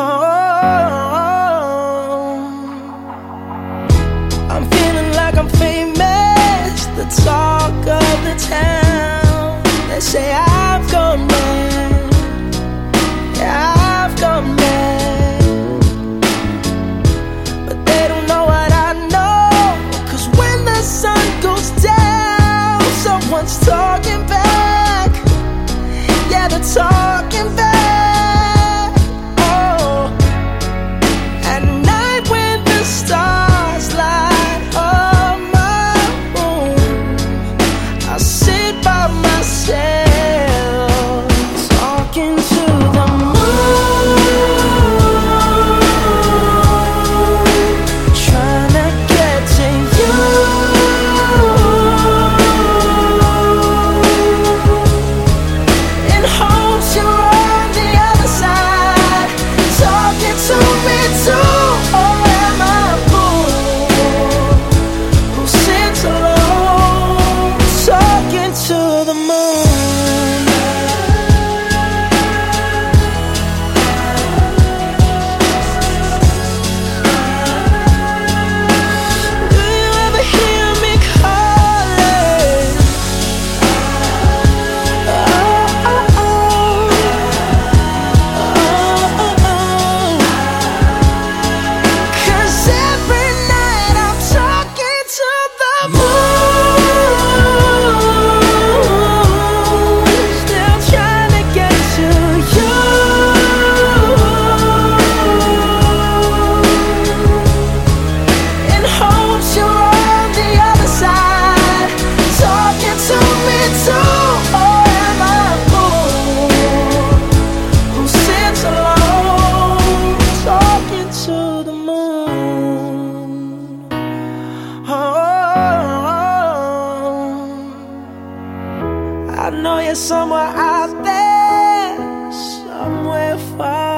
Oh, I'm feeling like I'm famous, the talk of the town. They say I've gone mad, yeah, I've gone mad. But they don't know what I know. Cause when the sun goes down, someone's talking back. Yeah, they're talking back. I know you're somewhere out there, somewhere far.